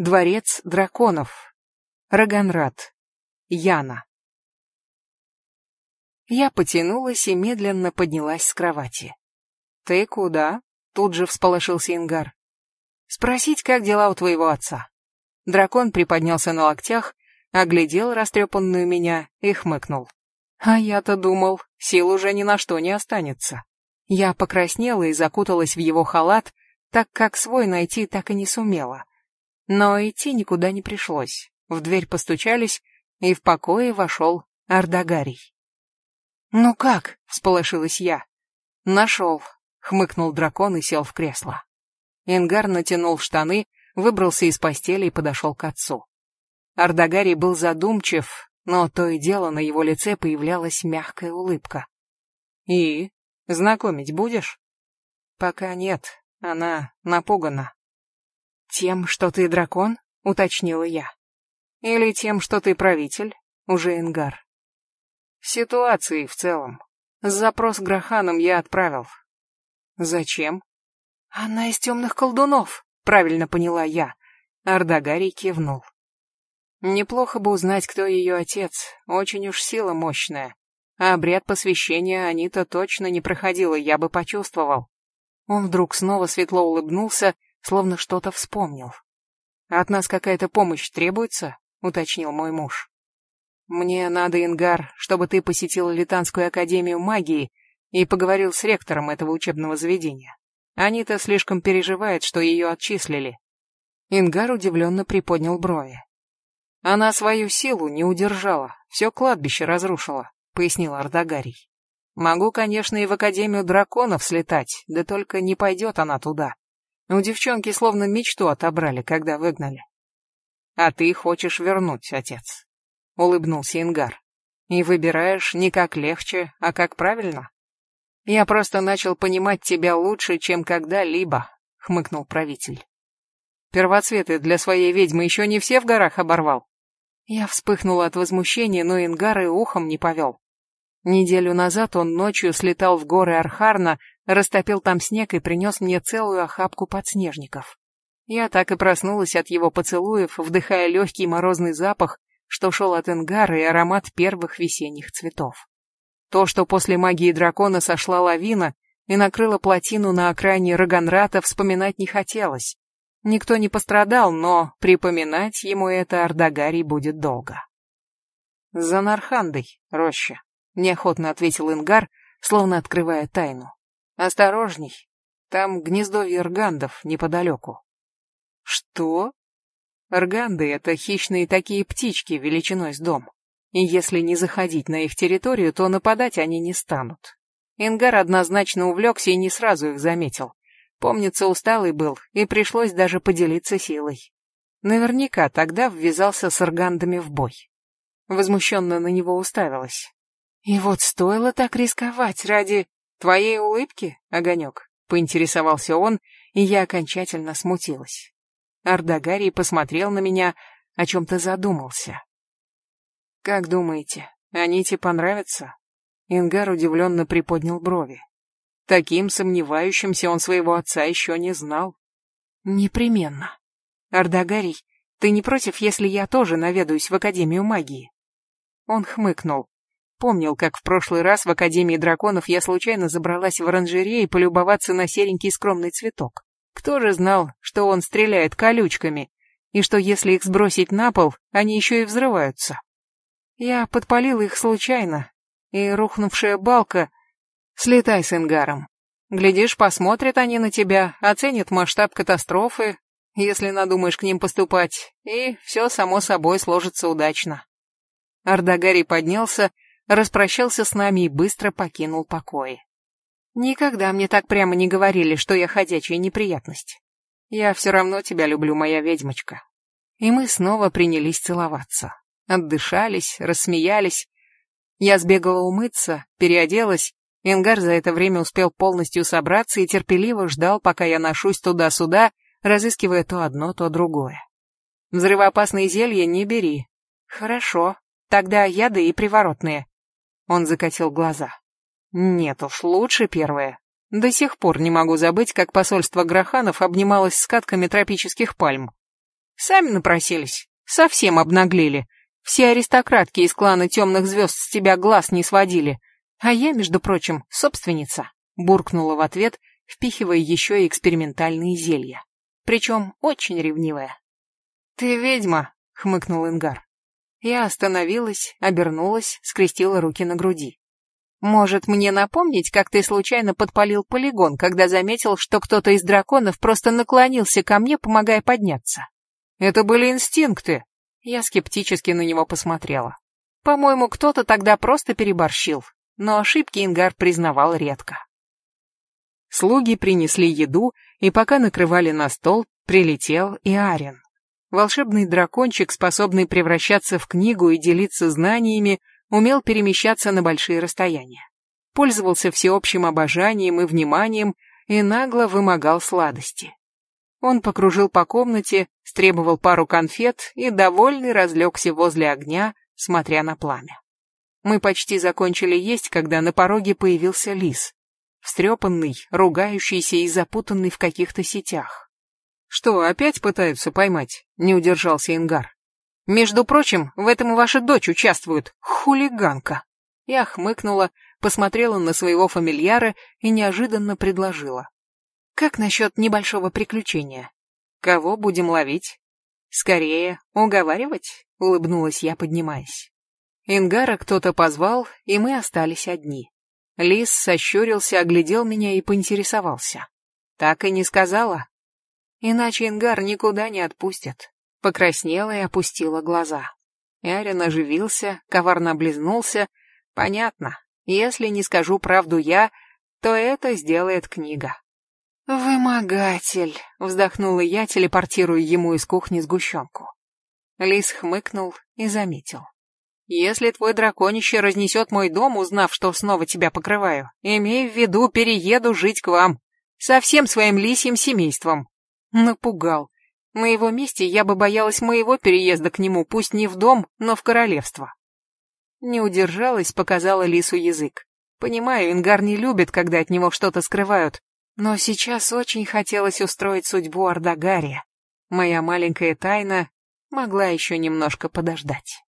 Дворец драконов. Раганрад. Яна. Я потянулась и медленно поднялась с кровати. «Ты куда?» — тут же всполошился Ингар. «Спросить, как дела у твоего отца?» Дракон приподнялся на локтях, оглядел растрепанную меня и хмыкнул. А я-то думал, сил уже ни на что не останется. Я покраснела и закуталась в его халат, так как свой найти так и не сумела. Но идти никуда не пришлось. В дверь постучались, и в покое вошел Ардагарий. «Ну как?» — всполошилась я. «Нашел», — хмыкнул дракон и сел в кресло. Ингар натянул штаны, выбрался из постели и подошел к отцу. Ардагарий был задумчив, но то и дело на его лице появлялась мягкая улыбка. «И? Знакомить будешь?» «Пока нет, она напугана». «Тем, что ты дракон?» — уточнила я. «Или тем, что ты правитель?» — уже Ингар. «Ситуации в целом. Запрос к Граханам я отправил». «Зачем?» «Она из темных колдунов», — правильно поняла я. Ардагарий кивнул. «Неплохо бы узнать, кто ее отец. Очень уж сила мощная. А обряд посвящения Анита точно не проходила, я бы почувствовал». Он вдруг снова светло улыбнулся, словно что-то вспомнил. «От нас какая-то помощь требуется?» — уточнил мой муж. «Мне надо, Ингар, чтобы ты посетил Литанскую академию магии и поговорил с ректором этого учебного заведения. Анита слишком переживает, что ее отчислили». Ингар удивленно приподнял брови. «Она свою силу не удержала, все кладбище разрушила», — пояснил Ардагарий. «Могу, конечно, и в Академию драконов слетать, да только не пойдет она туда. У девчонки словно мечту отобрали, когда выгнали. А ты хочешь вернуть, отец. Улыбнулся Ингар. И выбираешь не как легче, а как правильно. Я просто начал понимать тебя лучше, чем когда-либо, хмыкнул правитель. Первоцветы для своей ведьмы еще не все в горах оборвал. Я вспыхнула от возмущения, но Ингар и ухом не повел. Неделю назад он ночью слетал в горы Архарна, растопил там снег и принес мне целую охапку подснежников. Я так и проснулась от его поцелуев, вдыхая легкий морозный запах, что шел от Энгара и аромат первых весенних цветов. То, что после магии дракона сошла лавина и накрыла плотину на окраине Роганрата, вспоминать не хотелось. Никто не пострадал, но припоминать ему это Ардагарий будет долго. «За Нархандой, роща», — неохотно ответил Ингар, словно открывая тайну. Осторожней, там гнездо вергандов неподалеку. Что? Арганды — это хищные такие птички величиной с дом. И если не заходить на их территорию, то нападать они не станут. Ингар однозначно увлекся и не сразу их заметил. Помнится, усталый был, и пришлось даже поделиться силой. Наверняка тогда ввязался с аргандами в бой. Возмущенно на него уставилась. И вот стоило так рисковать ради... «Твоей улыбки, огонек?» — поинтересовался он, и я окончательно смутилась. Ардагарий посмотрел на меня, о чем-то задумался. «Как думаете, Аните понравится?» Ингар удивленно приподнял брови. Таким сомневающимся он своего отца еще не знал. «Непременно. Ардагарий, ты не против, если я тоже наведаюсь в Академию магии?» Он хмыкнул. Помнил, как в прошлый раз в Академии драконов я случайно забралась в оранжерею полюбоваться на серенький скромный цветок. Кто же знал, что он стреляет колючками, и что если их сбросить на пол, они еще и взрываются? Я подпалила их случайно, и рухнувшая балка... Слетай с Ингаром. Глядишь, посмотрят они на тебя, оценят масштаб катастрофы, если надумаешь к ним поступать, и все само собой сложится удачно. Ардагарий поднялся, распрощался с нами и быстро покинул покои. Никогда мне так прямо не говорили, что я ходячая неприятность. Я все равно тебя люблю, моя ведьмочка. И мы снова принялись целоваться. Отдышались, рассмеялись. Я сбегала умыться, переоделась. Ингар за это время успел полностью собраться и терпеливо ждал, пока я ношусь туда-сюда, разыскивая то одно, то другое. Взрывоопасные зелья не бери. Хорошо, тогда яды и приворотные. Он закатил глаза. Нет уж, лучше первое. До сих пор не могу забыть, как посольство Граханов обнималось скатками тропических пальм. Сами напросились, совсем обнаглели. Все аристократки из клана темных звезд с тебя глаз не сводили. А я, между прочим, собственница, буркнула в ответ, впихивая еще и экспериментальные зелья. Причем очень ревнивая. Ты ведьма, хмыкнул Ингар. Я остановилась, обернулась, скрестила руки на груди. Может, мне напомнить, как ты случайно подпалил полигон, когда заметил, что кто-то из драконов просто наклонился ко мне, помогая подняться? Это были инстинкты. Я скептически на него посмотрела. По-моему, кто-то тогда просто переборщил, но ошибки Ингар признавал редко. Слуги принесли еду, и пока накрывали на стол, прилетел и Арен. Волшебный дракончик, способный превращаться в книгу и делиться знаниями, умел перемещаться на большие расстояния. Пользовался всеобщим обожанием и вниманием и нагло вымогал сладости. Он покружил по комнате, стребовал пару конфет и, довольный, разлегся возле огня, смотря на пламя. Мы почти закончили есть, когда на пороге появился лис. Встрепанный, ругающийся и запутанный в каких-то сетях. Что, опять пытаются поймать? Не удержался Ингар. Между прочим, в этом и ваша дочь участвует. Хулиганка. Я хмыкнула, посмотрела на своего фамильяра и неожиданно предложила. Как насчет небольшого приключения? Кого будем ловить? Скорее, уговаривать? Улыбнулась я, поднимаясь. Ингара кто-то позвал, и мы остались одни. Лис сощурился, оглядел меня и поинтересовался. Так и не сказала, Иначе Ингар никуда не отпустит. Покраснела и опустила глаза. Ярин оживился, коварно облизнулся. Понятно, если не скажу правду я, то это сделает книга. «Вымогатель», — вздохнула я, телепортируя ему из кухни сгущенку. Лис хмыкнул и заметил. «Если твой драконище разнесет мой дом, узнав, что снова тебя покрываю, имей в виду, перееду жить к вам. Со всем своим лисьим семейством. Напугал. На его месте я бы боялась моего переезда к нему, пусть не в дом, но в королевство. Не удержалась, показала лису язык. Понимаю, Ингар не любит, когда от него что-то скрывают, но сейчас очень хотелось устроить судьбу Ардагария. Моя маленькая тайна могла еще немножко подождать.